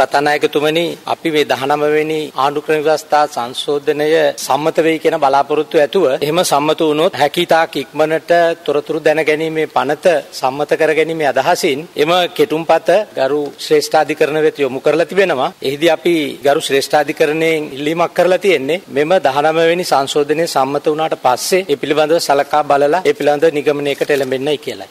කතානායකතුමනි අපි මේ 19 වෙනි ආණ්ඩුක්‍රම ව්‍යවස්ථා සංශෝධනය සම්මත වෙයි කියන බලාපොරොත්තු ඇතුව එහෙම සම්මත වුණොත් හැකිතාක් ඉක්මනට තොරතුරු දැනගැනීමේ පනත සම්මත කරගැනීමේ අදහසින් එම කෙටුම්පත ගරු ශ්‍රේෂ්ඨාධිකරණ වෙත යොමු කරලා තිබෙනවා. එහිදී අපි ගරු ශ්‍රේෂ්ඨාධිකරණයෙන් ඉල්ලීමක් කරලා තියෙන්නේ මෙම 19 වෙනි සංශෝධනය සම්මත වුණාට පස්සේ ඒ පිළිබඳව සලකා බලලා ඒ පිළිබඳව නිගමනයකට එළඹෙන්නයි කියලායි.